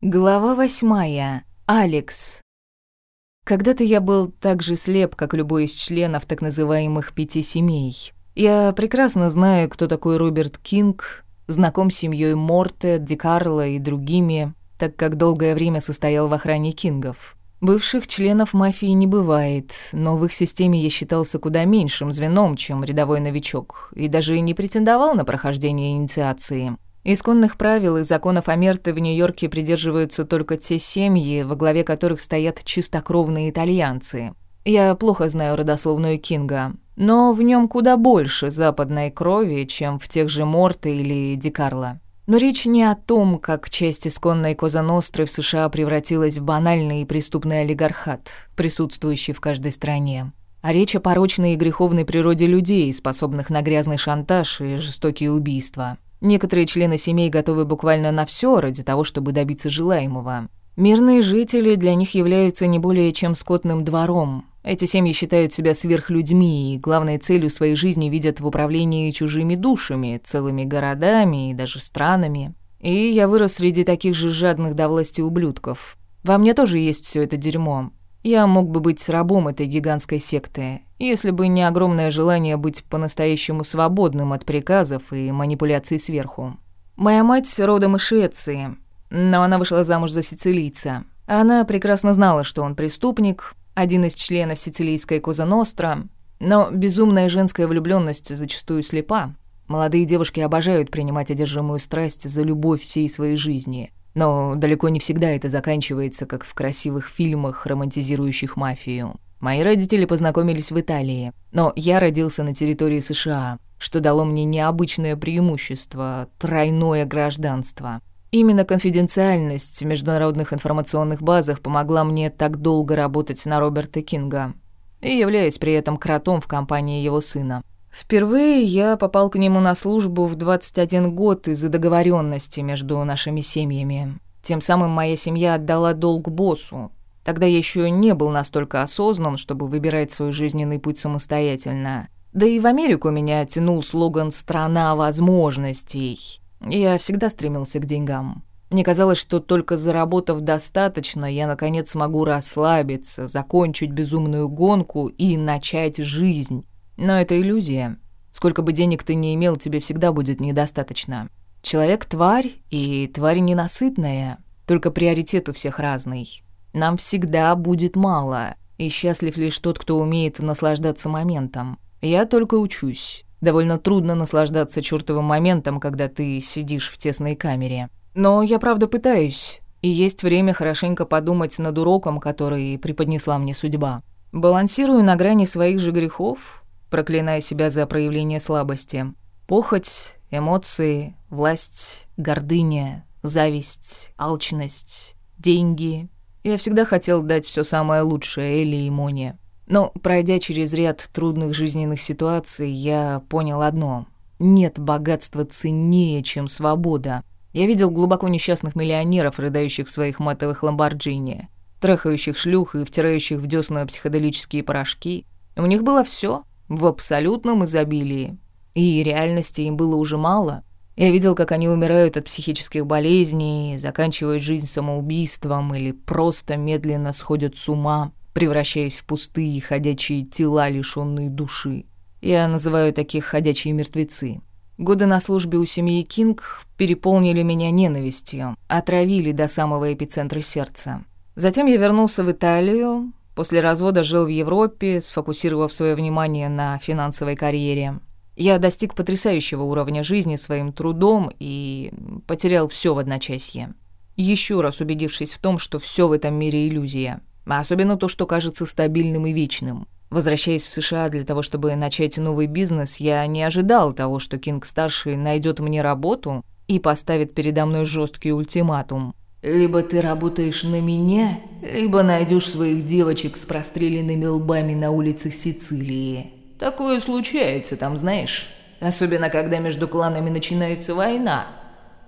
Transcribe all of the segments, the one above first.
Глава восьмая. Алекс. Когда-то я был так же слеп, как любой из членов так называемых пяти семей. Я прекрасно знаю, кто такой Роберт Кинг, знаком с семьей Морте, Ди Карло и другими, так как долгое время состоял в охране Кингов. Бывших членов мафии не бывает, но в их системе я считался куда меньшим звеном, чем рядовой новичок, и даже не претендовал на прохождение инициации. Исконных правил и законов Амерты в Нью-Йорке придерживаются только те семьи, во главе которых стоят чистокровные итальянцы. Я плохо знаю родословную Кинга, но в нем куда больше западной крови, чем в тех же Морте или Дикарло. Но речь не о том, как часть исконной Козаностры в США превратилась в банальный и преступный олигархат, присутствующий в каждой стране. А речь о порочной и греховной природе людей, способных на грязный шантаж и жестокие убийства. Некоторые члены семей готовы буквально на всё ради того, чтобы добиться желаемого. Мирные жители для них являются не более чем скотным двором. Эти семьи считают себя сверхлюдьми и главной целью своей жизни видят в управлении чужими душами, целыми городами и даже странами. И я вырос среди таких же жадных до власти ублюдков. Во мне тоже есть всё это дерьмо. Я мог бы быть рабом этой гигантской секты, если бы не огромное желание быть по-настоящему свободным от приказов и манипуляций сверху. Моя мать родом из Швеции, но она вышла замуж за сицилийца. Она прекрасно знала, что он преступник, один из членов сицилийской Коза Ностра, но безумная женская влюбленность зачастую слепа. Молодые девушки обожают принимать одержимую страсть за любовь всей своей жизни, но далеко не всегда это заканчивается, как в красивых фильмах, романтизирующих мафию. Мои родители познакомились в Италии, но я родился на территории США, что дало мне необычное преимущество – тройное гражданство. Именно конфиденциальность в международных информационных базах помогла мне так долго работать на Роберта Кинга и являясь при этом кротом в компании его сына. Впервые я попал к нему на службу в 21 год из-за договоренности между нашими семьями. Тем самым моя семья отдала долг боссу, Тогда я еще не был настолько осознан, чтобы выбирать свой жизненный путь самостоятельно. Да и в Америку меня тянул слоган «Страна возможностей». Я всегда стремился к деньгам. Мне казалось, что только заработав достаточно, я наконец смогу расслабиться, закончить безумную гонку и начать жизнь. Но это иллюзия. Сколько бы денег ты ни имел, тебе всегда будет недостаточно. Человек – тварь, и тварь ненасытная, только приоритет у всех разный. Нам всегда будет мало, и счастлив лишь тот, кто умеет наслаждаться моментом. Я только учусь. Довольно трудно наслаждаться чертовым моментом, когда ты сидишь в тесной камере. Но я правда пытаюсь, и есть время хорошенько подумать над уроком, который преподнесла мне судьба. Балансирую на грани своих же грехов, проклиная себя за проявление слабости. Похоть, эмоции, власть, гордыня, зависть, алчность, деньги, я всегда хотел дать все самое лучшее Элли и Моне. Но, пройдя через ряд трудных жизненных ситуаций, я понял одно. Нет богатства ценнее, чем свобода. Я видел глубоко несчастных миллионеров, рыдающих в своих матовых ламборджини, трахающих шлюх и втирающих в десна психоделические порошки. У них было все в абсолютном изобилии. И реальности им было уже мало. Я видел, как они умирают от психических болезней, заканчивают жизнь самоубийством или просто медленно сходят с ума, превращаясь в пустые ходячие тела, лишенные души. Я называю таких «ходячие мертвецы». Годы на службе у семьи Кинг переполнили меня ненавистью, отравили до самого эпицентра сердца. Затем я вернулся в Италию, после развода жил в Европе, сфокусировав свое внимание на финансовой карьере. Я достиг потрясающего уровня жизни своим трудом и потерял все в одночасье. Еще раз убедившись в том, что все в этом мире иллюзия, а особенно то, что кажется стабильным и вечным. Возвращаясь в США для того, чтобы начать новый бизнес, я не ожидал того, что Кинг-старший найдет мне работу и поставит передо мной жесткий ультиматум. «Либо ты работаешь на меня, либо найдешь своих девочек с простреленными лбами на улицах Сицилии». Такое случается, там знаешь. Особенно, когда между кланами начинается война.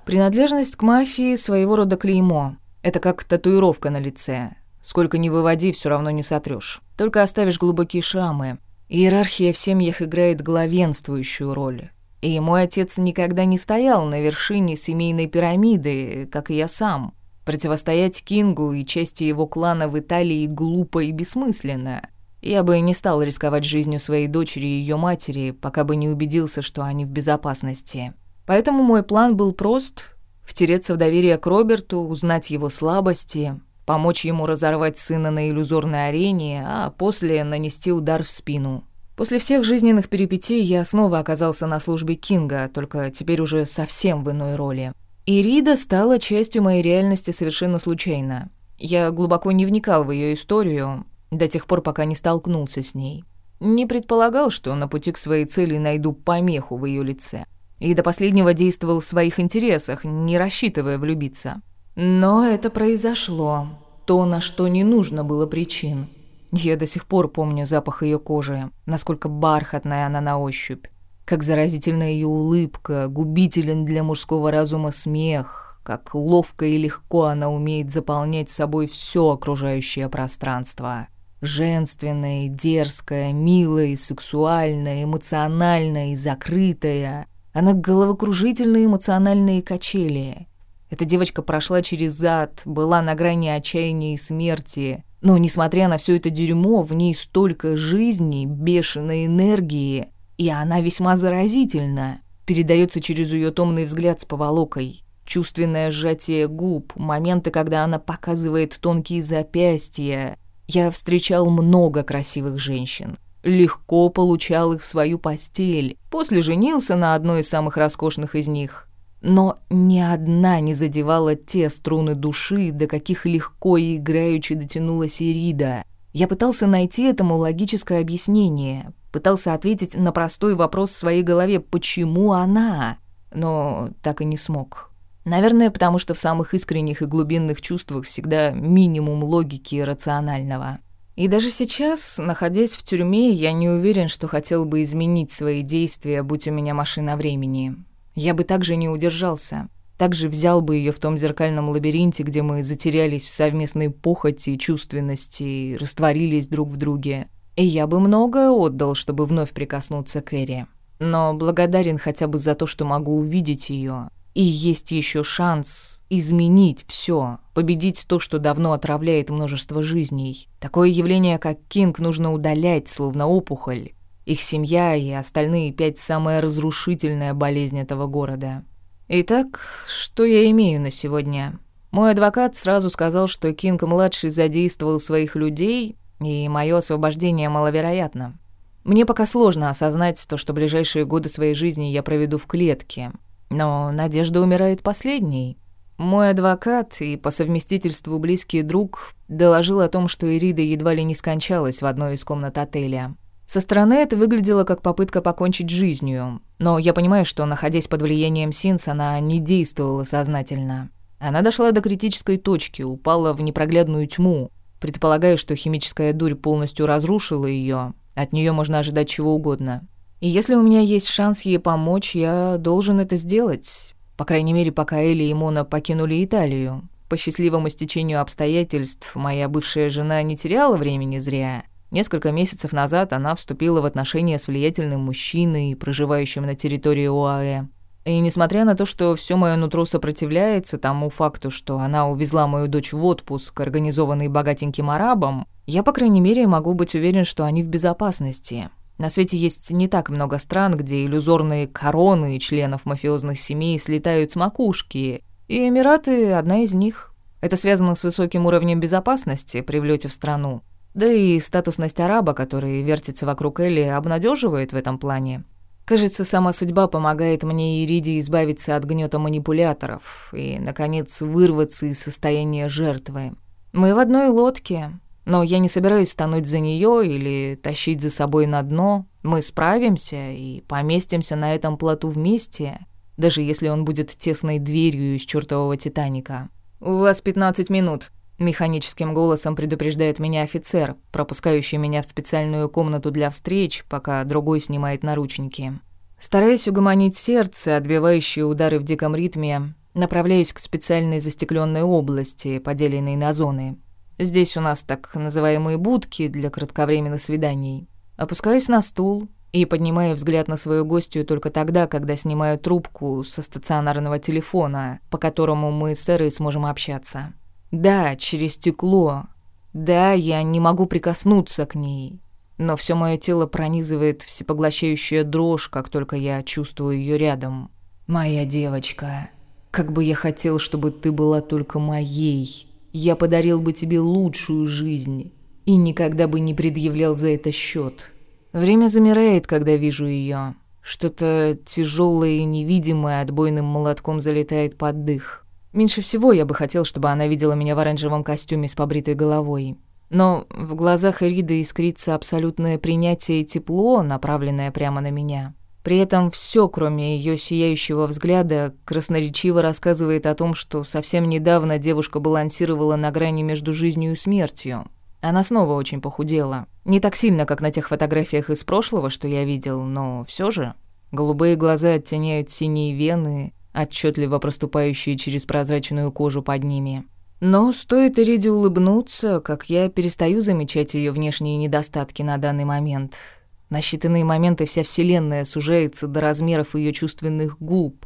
Принадлежность к мафии – своего рода клеймо. Это как татуировка на лице. Сколько ни выводи, все равно не сотрешь. Только оставишь глубокие шрамы. Иерархия в семьях играет главенствующую роль. И мой отец никогда не стоял на вершине семейной пирамиды, как и я сам. Противостоять Кингу и части его клана в Италии глупо и бессмысленно. Я бы не стал рисковать жизнью своей дочери и ее матери, пока бы не убедился, что они в безопасности. Поэтому мой план был прост — втереться в доверие к Роберту, узнать его слабости, помочь ему разорвать сына на иллюзорной арене, а после нанести удар в спину. После всех жизненных перипетий я снова оказался на службе Кинга, только теперь уже совсем в иной роли. Ирида стала частью моей реальности совершенно случайно. Я глубоко не вникал в ее историю, до тех пор, пока не столкнулся с ней. Не предполагал, что на пути к своей цели найду помеху в ее лице. И до последнего действовал в своих интересах, не рассчитывая влюбиться. Но это произошло. То, на что не нужно было причин. Я до сих пор помню запах ее кожи, насколько бархатная она на ощупь. Как заразительна ее улыбка, губителен для мужского разума смех, как ловко и легко она умеет заполнять собой все окружающее пространство женственная, дерзкая, милая, сексуальная, эмоциональная и закрытая. Она головокружительные эмоциональные качели. Эта девочка прошла через ад, была на грани отчаяния и смерти. Но, несмотря на все это дерьмо, в ней столько жизни, бешеной энергии, и она весьма заразительна. Передается через ее томный взгляд с поволокой. Чувственное сжатие губ, моменты, когда она показывает тонкие запястья, я встречал много красивых женщин. Легко получал их в свою постель. После женился на одной из самых роскошных из них. Но ни одна не задевала те струны души, до каких легко и играючи дотянулась Ирида. Я пытался найти этому логическое объяснение, пытался ответить на простой вопрос в своей голове «почему она?», но так и не смог. Наверное, потому что в самых искренних и глубинных чувствах всегда минимум логики и рационального. И даже сейчас, находясь в тюрьме, я не уверен, что хотел бы изменить свои действия, будь у меня машина времени. Я бы также не удержался. Также взял бы ее в том зеркальном лабиринте, где мы затерялись в совместной похоти, и чувственности, растворились друг в друге. И я бы многое отдал, чтобы вновь прикоснуться к Эри. Но благодарен хотя бы за то, что могу увидеть ее, и есть еще шанс изменить все, победить то, что давно отравляет множество жизней. Такое явление, как Кинг, нужно удалять, словно опухоль. Их семья и остальные пять – самая разрушительная болезнь этого города. Итак, что я имею на сегодня? Мой адвокат сразу сказал, что Кинг-младший задействовал своих людей, и мое освобождение маловероятно. Мне пока сложно осознать то, что ближайшие годы своей жизни я проведу в клетке – но надежда умирает последней. Мой адвокат и по совместительству близкий друг доложил о том, что Ирида едва ли не скончалась в одной из комнат отеля. Со стороны это выглядело как попытка покончить жизнью, но я понимаю, что, находясь под влиянием Синс, она не действовала сознательно. Она дошла до критической точки, упала в непроглядную тьму. Предполагаю, что химическая дурь полностью разрушила ее. От нее можно ожидать чего угодно. И если у меня есть шанс ей помочь, я должен это сделать. По крайней мере, пока Элли и Мона покинули Италию. По счастливому стечению обстоятельств моя бывшая жена не теряла времени зря. Несколько месяцев назад она вступила в отношения с влиятельным мужчиной, проживающим на территории ОАЭ. И несмотря на то, что все мое нутро сопротивляется тому факту, что она увезла мою дочь в отпуск, организованный богатеньким арабом, я, по крайней мере, могу быть уверен, что они в безопасности. На свете есть не так много стран, где иллюзорные короны членов мафиозных семей слетают с макушки, и Эмираты — одна из них. Это связано с высоким уровнем безопасности при влете в страну. Да и статусность араба, который вертится вокруг Элли, обнадеживает в этом плане. Кажется, сама судьба помогает мне и Риде избавиться от гнета манипуляторов и, наконец, вырваться из состояния жертвы. Мы в одной лодке, но я не собираюсь тонуть за нее или тащить за собой на дно. Мы справимся и поместимся на этом плоту вместе, даже если он будет тесной дверью из чертового Титаника. «У вас 15 минут», — механическим голосом предупреждает меня офицер, пропускающий меня в специальную комнату для встреч, пока другой снимает наручники. Стараясь угомонить сердце, отбивающее удары в диком ритме, направляюсь к специальной застекленной области, поделенной на зоны — Здесь у нас так называемые будки для кратковременных свиданий. Опускаюсь на стул и поднимаю взгляд на свою гостью только тогда, когда снимаю трубку со стационарного телефона, по которому мы с Эрой сможем общаться. Да, через стекло. Да, я не могу прикоснуться к ней. Но все мое тело пронизывает всепоглощающая дрожь, как только я чувствую ее рядом. «Моя девочка, как бы я хотел, чтобы ты была только моей!» Я подарил бы тебе лучшую жизнь и никогда бы не предъявлял за это счет. Время замирает, когда вижу ее. Что-то тяжелое и невидимое отбойным молотком залетает под дых. Меньше всего я бы хотел, чтобы она видела меня в оранжевом костюме с побритой головой. Но в глазах Эриды искрится абсолютное принятие и тепло, направленное прямо на меня. При этом все, кроме ее сияющего взгляда, красноречиво рассказывает о том, что совсем недавно девушка балансировала на грани между жизнью и смертью. Она снова очень похудела. Не так сильно, как на тех фотографиях из прошлого, что я видел, но все же. Голубые глаза оттеняют синие вены, отчетливо проступающие через прозрачную кожу под ними. Но стоит Эриде улыбнуться, как я перестаю замечать ее внешние недостатки на данный момент – на считанные моменты вся Вселенная сужается до размеров ее чувственных губ,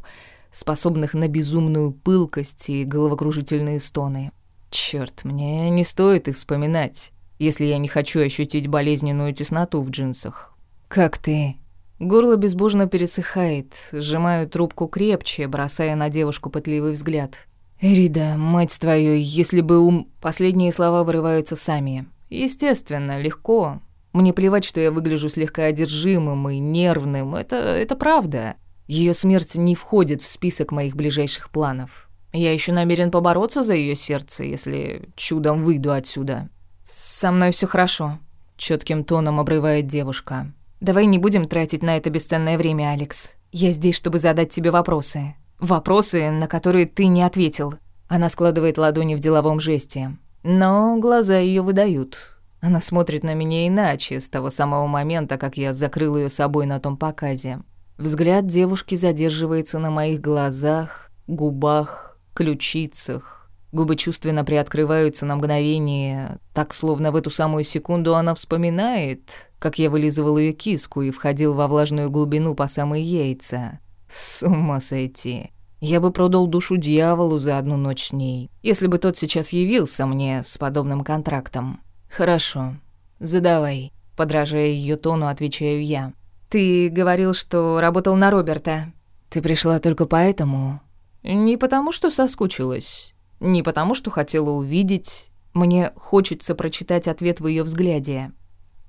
способных на безумную пылкость и головокружительные стоны. Черт, мне не стоит их вспоминать, если я не хочу ощутить болезненную тесноту в джинсах. «Как ты?» Горло безбожно пересыхает, сжимаю трубку крепче, бросая на девушку пытливый взгляд. «Эрида, мать твою, если бы ум...» Последние слова вырываются сами. Естественно, легко, мне плевать, что я выгляжу слегка одержимым и нервным. Это, это правда. Ее смерть не входит в список моих ближайших планов. Я еще намерен побороться за ее сердце, если чудом выйду отсюда. Со мной все хорошо, четким тоном обрывает девушка. Давай не будем тратить на это бесценное время, Алекс. Я здесь, чтобы задать тебе вопросы. Вопросы, на которые ты не ответил. Она складывает ладони в деловом жесте. Но глаза ее выдают. Она смотрит на меня иначе, с того самого момента, как я закрыл ее собой на том показе. Взгляд девушки задерживается на моих глазах, губах, ключицах. Губы чувственно приоткрываются на мгновение, так словно в эту самую секунду она вспоминает, как я вылизывал ее киску и входил во влажную глубину по самые яйца. С ума сойти. Я бы продал душу дьяволу за одну ночь с ней, если бы тот сейчас явился мне с подобным контрактом. Хорошо. Задавай. Подражая ее тону, отвечаю я. Ты говорил, что работал на Роберта. Ты пришла только поэтому? Не потому, что соскучилась. Не потому, что хотела увидеть. Мне хочется прочитать ответ в ее взгляде.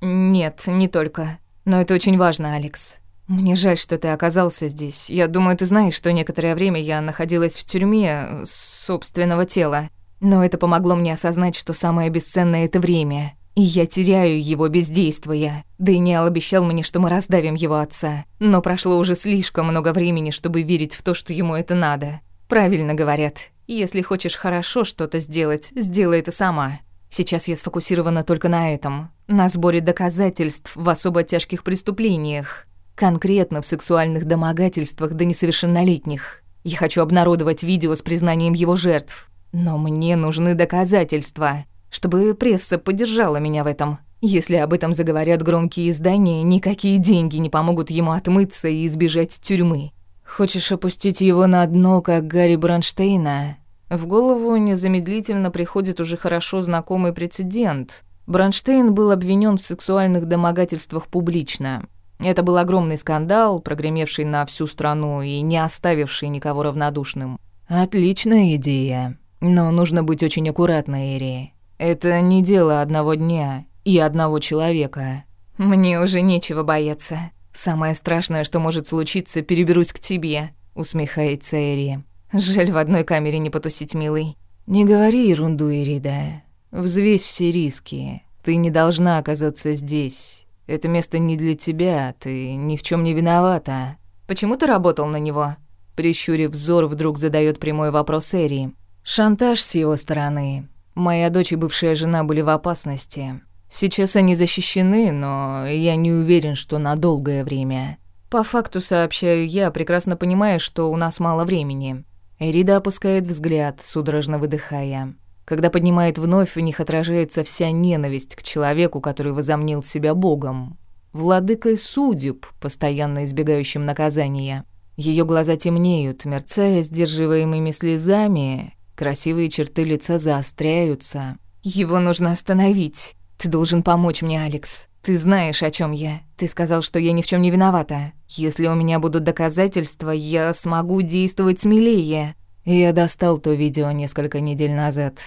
Нет, не только. Но это очень важно, Алекс. Мне жаль, что ты оказался здесь. Я думаю, ты знаешь, что некоторое время я находилась в тюрьме собственного тела. Но это помогло мне осознать, что самое бесценное — это время. И я теряю его бездействуя. Дэниел обещал мне, что мы раздавим его отца. Но прошло уже слишком много времени, чтобы верить в то, что ему это надо. Правильно говорят. Если хочешь хорошо что-то сделать, сделай это сама. Сейчас я сфокусирована только на этом. На сборе доказательств в особо тяжких преступлениях. Конкретно в сексуальных домогательствах до несовершеннолетних. Я хочу обнародовать видео с признанием его жертв но мне нужны доказательства, чтобы пресса поддержала меня в этом. Если об этом заговорят громкие издания, никакие деньги не помогут ему отмыться и избежать тюрьмы. Хочешь опустить его на дно, как Гарри Бранштейна? В голову незамедлительно приходит уже хорошо знакомый прецедент. Бранштейн был обвинен в сексуальных домогательствах публично. Это был огромный скандал, прогремевший на всю страну и не оставивший никого равнодушным. «Отличная идея», но нужно быть очень аккуратной, Эри. Это не дело одного дня и одного человека. Мне уже нечего бояться. Самое страшное, что может случиться, переберусь к тебе, усмехается Эри. Жаль, в одной камере не потусить, милый. Не говори ерунду, Эрида. Взвесь все риски. Ты не должна оказаться здесь. Это место не для тебя, ты ни в чем не виновата. Почему ты работал на него? Прищурив взор, вдруг задает прямой вопрос Эри. Шантаж с его стороны. Моя дочь и бывшая жена были в опасности. Сейчас они защищены, но я не уверен, что на долгое время. По факту сообщаю я, прекрасно понимая, что у нас мало времени. Эрида опускает взгляд, судорожно выдыхая. Когда поднимает вновь, у них отражается вся ненависть к человеку, который возомнил себя богом. Владыкой судеб, постоянно избегающим наказания. Ее глаза темнеют, мерцая сдерживаемыми слезами, Красивые черты лица заостряются. Его нужно остановить. Ты должен помочь мне, Алекс. Ты знаешь, о чем я. Ты сказал, что я ни в чем не виновата. Если у меня будут доказательства, я смогу действовать смелее. Я достал то видео несколько недель назад.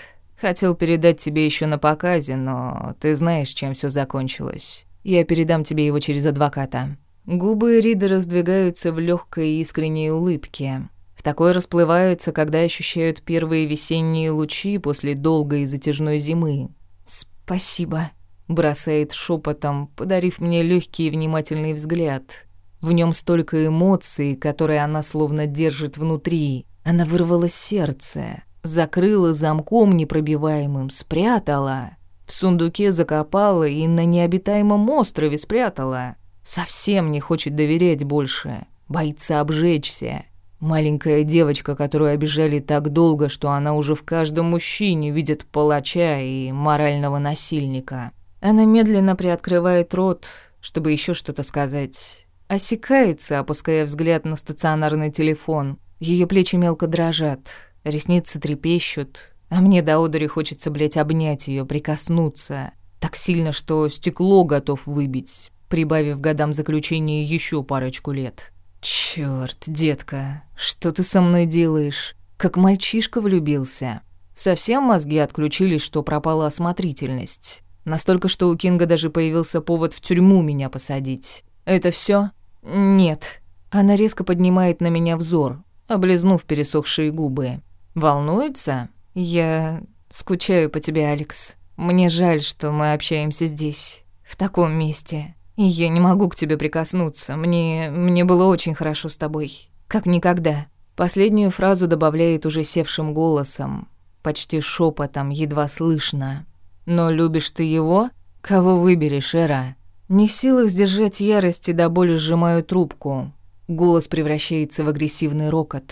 Хотел передать тебе еще на показе, но ты знаешь, чем все закончилось. Я передам тебе его через адвоката. Губы Рида раздвигаются в легкой искренней улыбке. В такой расплываются, когда ощущают первые весенние лучи после долгой и затяжной зимы. «Спасибо», — бросает шепотом, подарив мне легкий и внимательный взгляд. В нем столько эмоций, которые она словно держит внутри. Она вырвала сердце, закрыла замком непробиваемым, спрятала. В сундуке закопала и на необитаемом острове спрятала. Совсем не хочет доверять больше, боится обжечься. Маленькая девочка, которую обижали так долго, что она уже в каждом мужчине видит палача и морального насильника. Она медленно приоткрывает рот, чтобы еще что-то сказать. Осекается, опуская взгляд на стационарный телефон. Ее плечи мелко дрожат, ресницы трепещут, а мне до одури хочется, блядь, обнять ее, прикоснуться. Так сильно, что стекло готов выбить, прибавив годам заключения еще парочку лет. Черт, детка, что ты со мной делаешь? Как мальчишка влюбился. Совсем мозги отключились, что пропала осмотрительность. Настолько, что у Кинга даже появился повод в тюрьму меня посадить. Это все? Нет. Она резко поднимает на меня взор, облизнув пересохшие губы. Волнуется? Я скучаю по тебе, Алекс. Мне жаль, что мы общаемся здесь, в таком месте. Я не могу к тебе прикоснуться. Мне... мне было очень хорошо с тобой. Как никогда». Последнюю фразу добавляет уже севшим голосом, почти шепотом, едва слышно. «Но любишь ты его? Кого выберешь, Эра?» Не в силах сдержать ярости, до боли сжимаю трубку. Голос превращается в агрессивный рокот.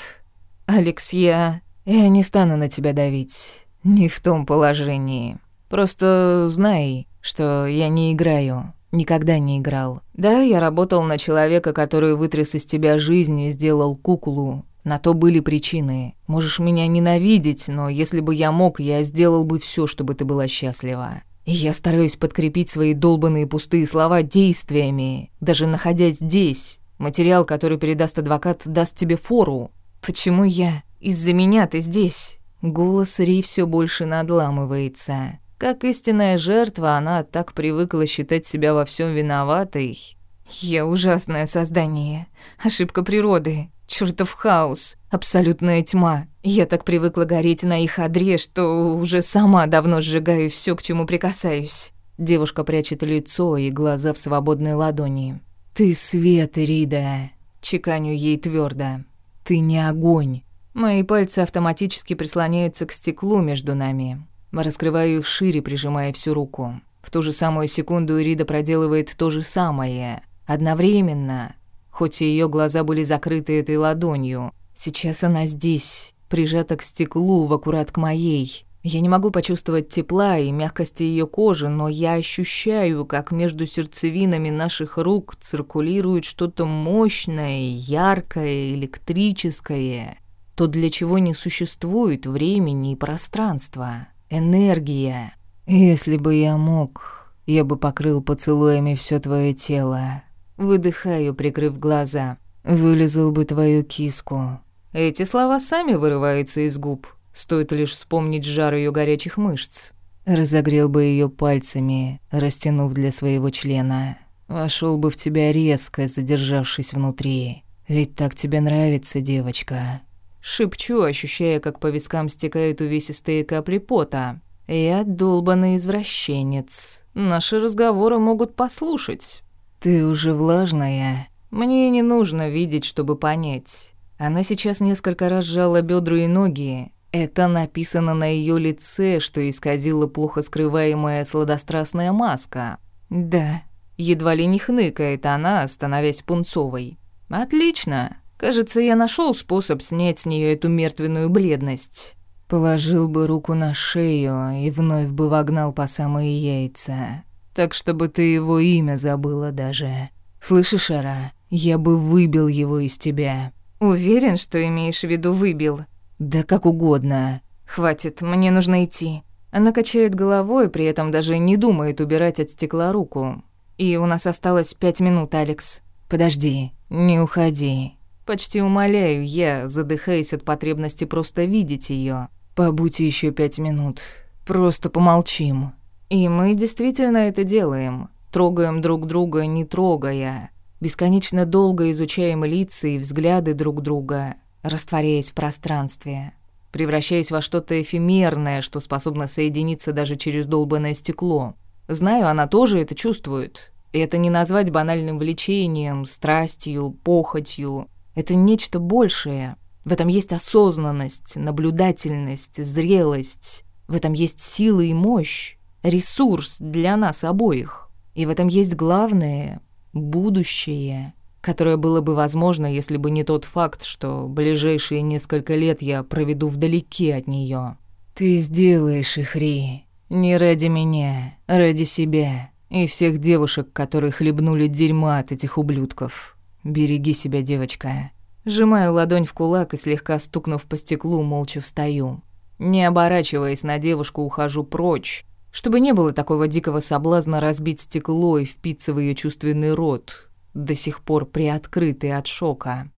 «Алекс, я не стану на тебя давить. Не в том положении. Просто знай, что я не играю никогда не играл. Да, я работал на человека, который вытряс из тебя жизнь и сделал куклу. На то были причины. Можешь меня ненавидеть, но если бы я мог, я сделал бы все, чтобы ты была счастлива. И я стараюсь подкрепить свои долбанные пустые слова действиями. Даже находясь здесь, материал, который передаст адвокат, даст тебе фору. Почему я? Из-за меня ты здесь. Голос Ри все больше надламывается. Как истинная жертва, она так привыкла считать себя во всем виноватой. Я ужасное создание. Ошибка природы. Чёртов хаос. Абсолютная тьма. Я так привыкла гореть на их одре, что уже сама давно сжигаю всё, к чему прикасаюсь. Девушка прячет лицо и глаза в свободной ладони. «Ты свет, Рида!» Чеканю ей твёрдо. «Ты не огонь!» Мои пальцы автоматически прислоняются к стеклу между нами. Мы раскрываю их шире, прижимая всю руку. В ту же самую секунду Ирида проделывает то же самое. Одновременно. Хоть и ее глаза были закрыты этой ладонью. Сейчас она здесь, прижата к стеклу, в аккурат к моей. Я не могу почувствовать тепла и мягкости ее кожи, но я ощущаю, как между сердцевинами наших рук циркулирует что-то мощное, яркое, электрическое, то для чего не существует времени и пространства энергия. Если бы я мог, я бы покрыл поцелуями все твое тело. Выдыхаю, прикрыв глаза. Вылезал бы твою киску. Эти слова сами вырываются из губ. Стоит лишь вспомнить жар ее горячих мышц. Разогрел бы ее пальцами, растянув для своего члена. Вошел бы в тебя резко, задержавшись внутри. Ведь так тебе нравится, девочка. Шепчу, ощущая, как по вискам стекают увесистые капли пота. «Я долбанный извращенец. Наши разговоры могут послушать». «Ты уже влажная». «Мне не нужно видеть, чтобы понять». Она сейчас несколько раз сжала бедра и ноги. Это написано на ее лице, что исказила плохо скрываемая сладострастная маска. «Да». Едва ли не хныкает она, становясь пунцовой. «Отлично. Кажется, я нашел способ снять с нее эту мертвенную бледность. Положил бы руку на шею и вновь бы вогнал по самые яйца. Так, чтобы ты его имя забыла даже. Слышишь, Ара, я бы выбил его из тебя. Уверен, что имеешь в виду «выбил». Да как угодно. Хватит, мне нужно идти. Она качает головой, при этом даже не думает убирать от стекла руку. И у нас осталось пять минут, Алекс. Подожди, не уходи. Почти умоляю я, задыхаясь от потребности просто видеть ее. Побудьте еще пять минут. Просто помолчим. И мы действительно это делаем. Трогаем друг друга, не трогая. Бесконечно долго изучаем лица и взгляды друг друга, растворяясь в пространстве. Превращаясь во что-то эфемерное, что способно соединиться даже через долбанное стекло. Знаю, она тоже это чувствует. И это не назвать банальным влечением, страстью, похотью. Это нечто большее. В этом есть осознанность, наблюдательность, зрелость. В этом есть сила и мощь, ресурс для нас обоих. И в этом есть главное — будущее, которое было бы возможно, если бы не тот факт, что ближайшие несколько лет я проведу вдалеке от нее. «Ты сделаешь их, Ри. Не ради меня, ради себя и всех девушек, которые хлебнули дерьма от этих ублюдков». «Береги себя, девочка». Сжимаю ладонь в кулак и, слегка стукнув по стеклу, молча встаю. Не оборачиваясь на девушку, ухожу прочь, чтобы не было такого дикого соблазна разбить стекло и впиться в ее чувственный рот, до сих пор приоткрытый от шока.